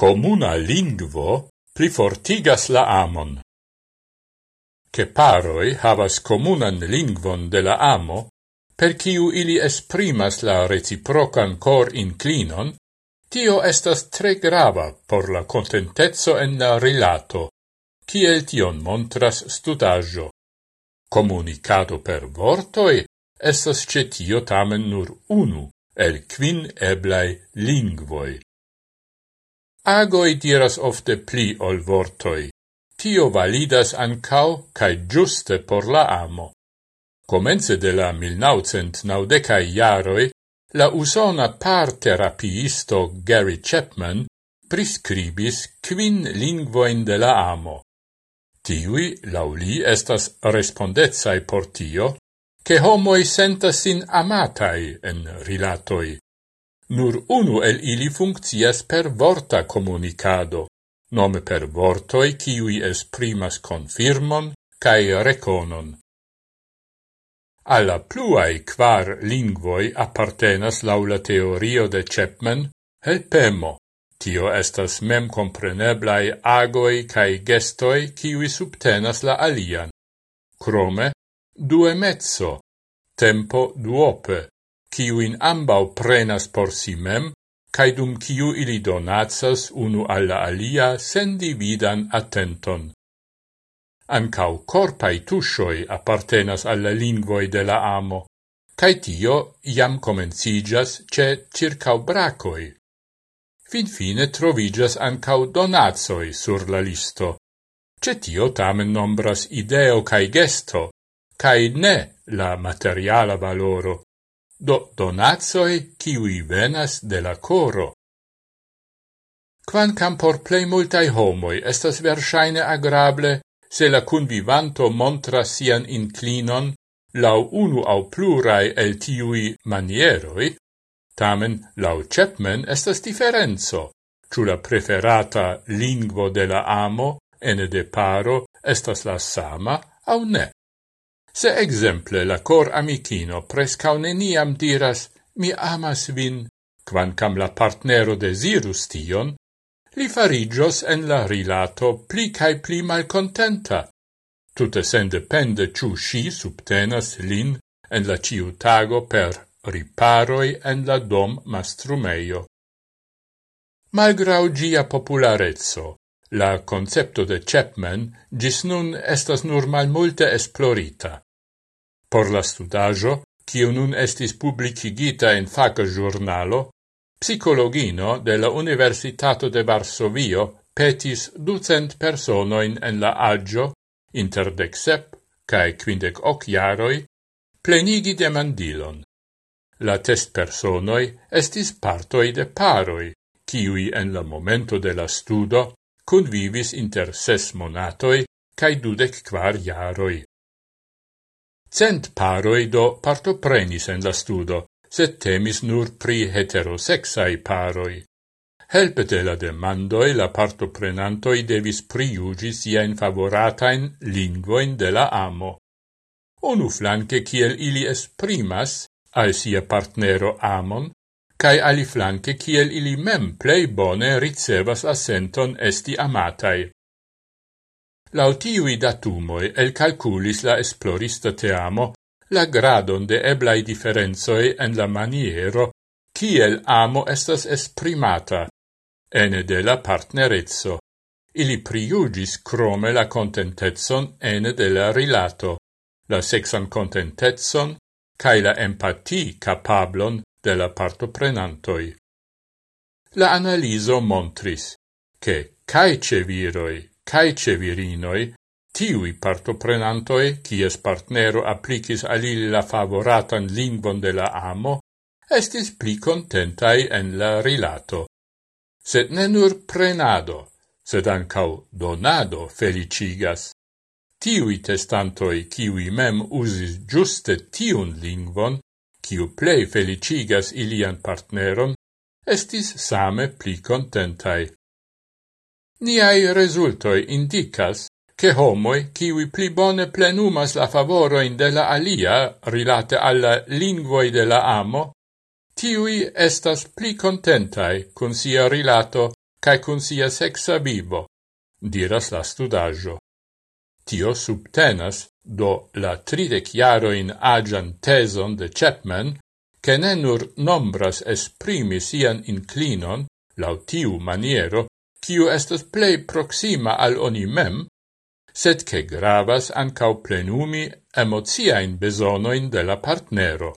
comuna lingvo plifortigas la amon. Che paroi havas comunan lingvon de la amo, per ciu ili esprimas la reciprocan cor inclinon, tio estas tre grava por la contentezzo en la rilato, ciel tion montras studaggio. Comunicado per vortoi estas cetio tamen nur unu el quin eblai lingvoi. Agoi diras ofte pli ol vortoi. Tio validas ancau cae giuste por la amo. Comence de la 1990 iaroi, la usona par terapiisto Gary Chapman prescribis quin lingvoin de la amo. Tiui, lauli, estas respondezai por tio, che homoi sentas sin amatai en rilatoi, Nur unu el ili funkcias per vorta comunicado, nome per vortoi kiui esprimas confirmon cae reconon. Alla pluai quar lingvoi appartenas laula teorio de Chapman helpemo. Tio estas mem compreneblai agoi cae gestoi kiui subtenas la alian. Crome, duemezzo, tempo duope, kiuin ambau prenas por si mem, cae dum kiu ili donatsas unu alla alia sen dividan attenton. Ancau corpai tushoi appartenas alla lingvoi de la amo, cae tio iam comencigas ce circau bracoi. Fin fine trovigas ancau donatsoi sur la listo. Ce tio tamen nombras ideo cae gesto, cae ne la materiala valoro do donazoi kiui venas de la coro. Quancam por plei multai homoi estas versaine agrable se la convivanto montra sian inclinon lau unu au plurai el tiui manieroi, tamen lau Chapman estas differenzo, ciù la preferata lingvo de la amo ene de paro estas la sama au ne. Se exemple la cor amicino prescau neniam diras mi amas vin, quancam la partnero desirus tion, li farigios en la rilato pli cae pli malcontenta, tutte sen depende ciu sci subtenas lin en la ciutago per riparoi en la dom mastrumeio. Malgrau gia popularezzo, La concepto de Chapman gis nun estas nur malmulte esplorita. Por la studajo, kiu nun estis publicigita in faca giornalo, psicologino de la Universitato de Varsovio petis ducent personoin en la agio, inter decsep cae quindec hoc jaroi, plenigi demandilon. La test personoi estis partoi de paroi, kiui en la momento de la studo convivis inter ses monatoi cae dudec quar iaroi. Cent paroi do partoprenis en la studo, set temis nur pri heterosexai paroi. Helpete la demandoi la partoprenantoi devis priugis in favoratain lingvoin de la amo. Onu flanque kiel ili esprimas al sia partnero amon, cae aliflanque kiel ili mem plei bone ricevas assenton esti amatai. Lautiui datumoi el calculis la esplorista teamo la gradon de eblai differenzoi en la maniero kiel amo estas esprimata, ene de la partnerezzo. Ili priugis crome la contentezon ene de la rilato, la sexan contentezon, cae la empati capablon de la partoprenantoi. La analiso montris che caice viroi, caice virinoi, tiui partoprenantoi, cies partnero applicis alili la favoratan lingvon de la amo, estis pli contentai en la rilato. Sed ne nur prenado, sed ancau donado felicigas. Tiui testantoi, kiui mem usis giuste tiun lingvon, kiu plei felicigas ilian partneron, estis same pli contentai. Niai resultoi indicas che homoi kiwi pli bone plenumas la favoroin de la alia rilate alla lingvoi de la amo, tiui estas pli contentai con sia rilato cae cun sia sexa vivo, diras la studaggio. Tio subtenas do la tridec jaroin agian teson de Chapman, che ne nur nombras esprimi sian inclinon, lautiu maniero, kiu estas plei proxima al oni mem, sed che gravas ancau plenumi emoziain besonoin de la partnero.